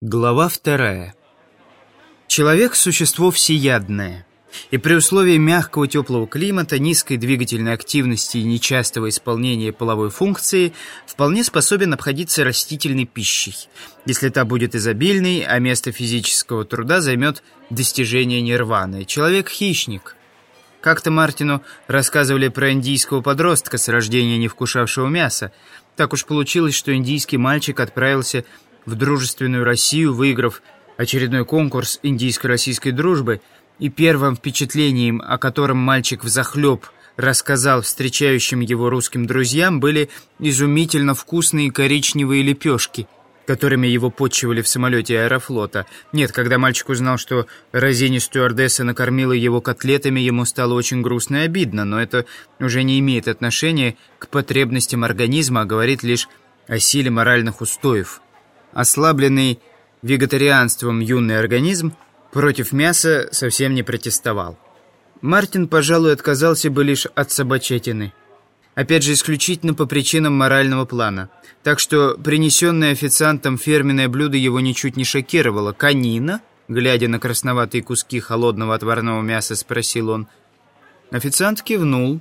Глава вторая. Человек – существо всеядное. И при условии мягкого теплого климата, низкой двигательной активности и нечастого исполнения половой функции вполне способен обходиться растительной пищей, если та будет изобильной, а место физического труда займет достижение нирваны. Человек – хищник. Как-то Мартину рассказывали про индийского подростка с рождения не вкушавшего мяса. Так уж получилось, что индийский мальчик отправился в дружественную Россию, выиграв очередной конкурс индийско-российской дружбы, и первым впечатлением, о котором мальчик взахлеб рассказал встречающим его русским друзьям, были изумительно вкусные коричневые лепешки, которыми его подчивали в самолете аэрофлота. Нет, когда мальчик узнал, что Розини стюардесса накормила его котлетами, ему стало очень грустно и обидно, но это уже не имеет отношения к потребностям организма, а говорит лишь о силе моральных устоев. Ослабленный вегетарианством юный организм против мяса совсем не протестовал. Мартин, пожалуй, отказался бы лишь от собачатины. Опять же, исключительно по причинам морального плана. Так что принесенное официантом фирменное блюдо его ничуть не шокировало. «Канина?» Глядя на красноватые куски холодного отварного мяса, спросил он. Официант кивнул,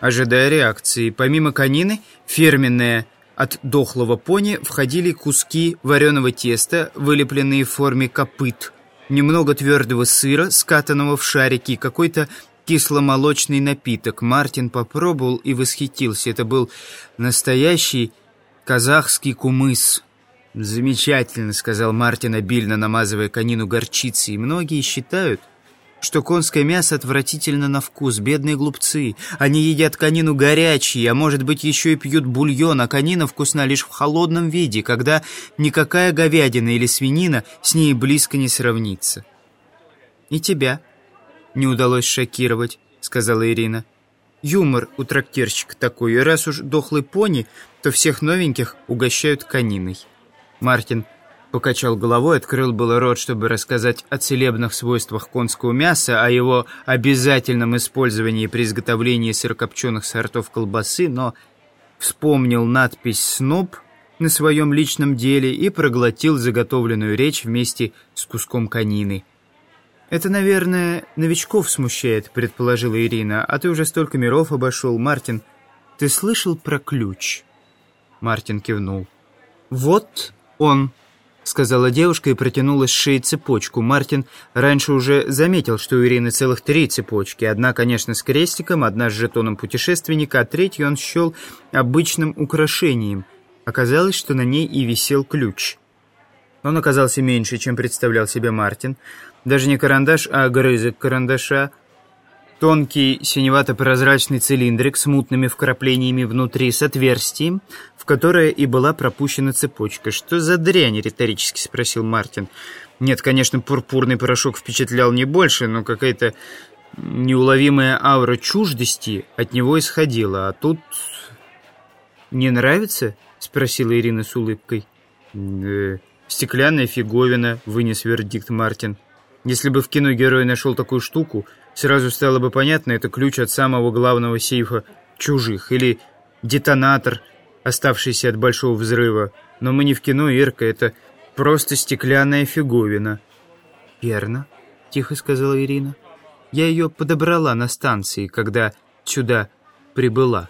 ожидая реакции. Помимо канины, фирменное от дохлого пони входили куски вареного теста, вылепленные в форме копыт, немного твердого сыра, скатанного в шарики, какой-то кисломолочный напиток. Мартин попробовал и восхитился. Это был настоящий казахский кумыс. «Замечательно», — сказал Мартин, обильно намазывая конину горчицей. «Многие считают...» что конское мясо отвратительно на вкус, бедные глупцы. Они едят конину горячей, а может быть еще и пьют бульон, а конина вкусна лишь в холодном виде, когда никакая говядина или свинина с ней близко не сравнится. «И тебя не удалось шокировать», — сказала Ирина. «Юмор у трактирщика такой, и раз уж дохлый пони, то всех новеньких угощают кониной». Мартин покачал головой, открыл было рот, чтобы рассказать о целебных свойствах конского мяса, о его обязательном использовании при изготовлении сырокопченых сортов колбасы, но вспомнил надпись «СНОП» на своем личном деле и проглотил заготовленную речь вместе с куском конины. «Это, наверное, новичков смущает», — предположила Ирина. «А ты уже столько миров обошел, Мартин. Ты слышал про ключ?» Мартин кивнул. «Вот он», сказала девушка и протянула с шеи цепочку. Мартин раньше уже заметил, что у Ирины целых три цепочки. Одна, конечно, с крестиком, одна с жетоном путешественника, а третью он счел обычным украшением. Оказалось, что на ней и висел ключ. Он оказался меньше, чем представлял себе Мартин. Даже не карандаш, а огрызок карандаша — Тонкий синевато-прозрачный цилиндрик с мутными вкраплениями внутри с отверстием, в которое и была пропущена цепочка. «Что за дрянь?» — риторически спросил Мартин. Нет, конечно, пурпурный порошок впечатлял не больше, но какая-то неуловимая аура чуждости от него исходила. А тут... «Не нравится?» — спросила Ирина с улыбкой. «Э, «Стеклянная фиговина», — вынес вердикт Мартин. «Если бы в кино герой нашел такую штуку, Сразу стало бы понятно, это ключ от самого главного сейфа чужих или детонатор, оставшийся от большого взрыва. Но мы не в кино, Ирка, это просто стеклянная фиговина. «Верно», — тихо сказала Ирина. «Я ее подобрала на станции, когда сюда прибыла.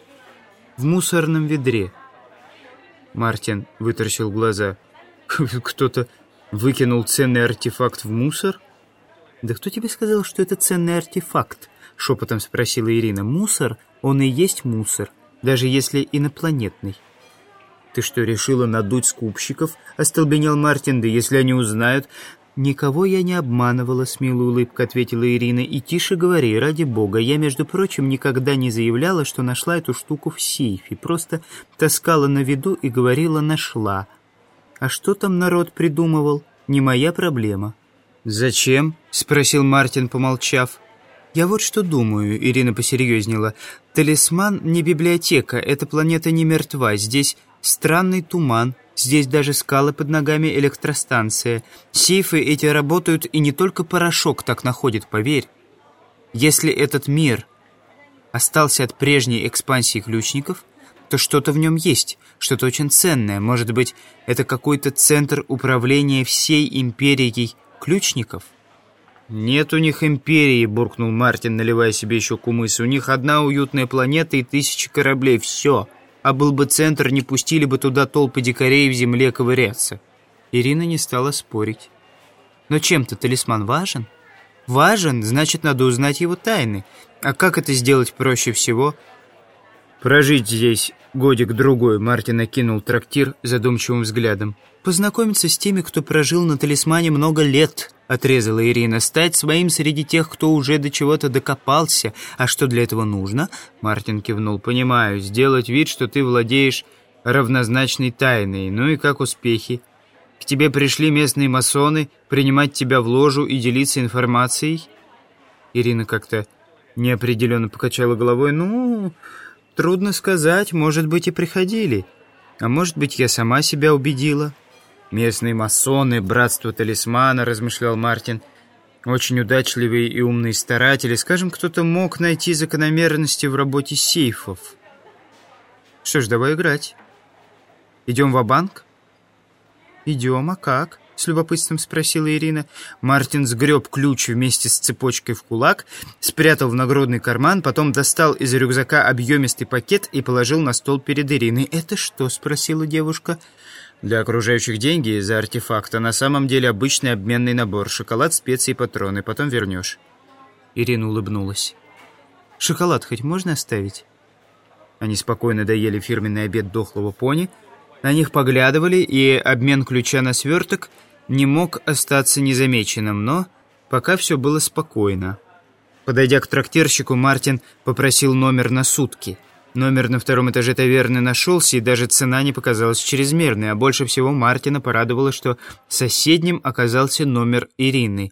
В мусорном ведре». Мартин вытаращил глаза. «Кто-то выкинул ценный артефакт в мусор?» «Да кто тебе сказал, что это ценный артефакт?» — шепотом спросила Ирина. «Мусор, он и есть мусор, даже если инопланетный». «Ты что, решила надуть скупщиков?» — остолбенел Мартин. «Да если они узнают...» «Никого я не обманывала», — с милой улыбкой ответила Ирина. «И тише говори, ради бога. Я, между прочим, никогда не заявляла, что нашла эту штуку в сейфе. Просто таскала на виду и говорила «нашла». А что там народ придумывал? Не моя проблема». «Зачем?» — спросил Мартин, помолчав. «Я вот что думаю», — Ирина посерьезнела. «Талисман не библиотека, эта планета не мертва. Здесь странный туман, здесь даже скалы под ногами электростанция. Сейфы эти работают, и не только порошок так находит, поверь. Если этот мир остался от прежней экспансии ключников, то что-то в нем есть, что-то очень ценное. Может быть, это какой-то центр управления всей империей ключников? «Нет у них империи», — буркнул Мартин, наливая себе еще кумыс. «У них одна уютная планета и тысячи кораблей. Все. А был бы центр, не пустили бы туда толпы дикарей в земле ковыряться». Ирина не стала спорить. «Но чем-то талисман важен?» «Важен, значит, надо узнать его тайны. А как это сделать проще всего?» «Прожить здесь годик-другой», — Мартин окинул трактир задумчивым взглядом. «Познакомиться с теми, кто прожил на талисмане много лет», — отрезала Ирина. «Стать своим среди тех, кто уже до чего-то докопался. А что для этого нужно?» Мартин кивнул. «Понимаю. Сделать вид, что ты владеешь равнозначной тайной. Ну и как успехи? К тебе пришли местные масоны принимать тебя в ложу и делиться информацией?» Ирина как-то неопределенно покачала головой. «Ну, трудно сказать. Может быть, и приходили. А может быть, я сама себя убедила». «Местные масоны, братство талисмана», — размышлял Мартин. «Очень удачливые и умные старатели. Скажем, кто-то мог найти закономерности в работе сейфов». «Что ж, давай играть. Идем в банк «Идем, а как?» — с любопытством спросила Ирина. Мартин сгреб ключ вместе с цепочкой в кулак, спрятал в нагрудный карман, потом достал из рюкзака объемистый пакет и положил на стол перед Ириной. «Это что?» — спросила девушка. Для окружающих деньги за артефакт, а на самом деле обычный обменный набор. Шоколад, специи патроны. Потом вернешь. Ирина улыбнулась. «Шоколад хоть можно оставить?» Они спокойно доели фирменный обед дохлого пони. На них поглядывали, и обмен ключа на сверток не мог остаться незамеченным, но пока все было спокойно. Подойдя к трактирщику, Мартин попросил номер на сутки – Номер на втором этаже таверны нашелся, и даже цена не показалась чрезмерной, а больше всего Мартина порадовало, что соседним оказался номер Ирины.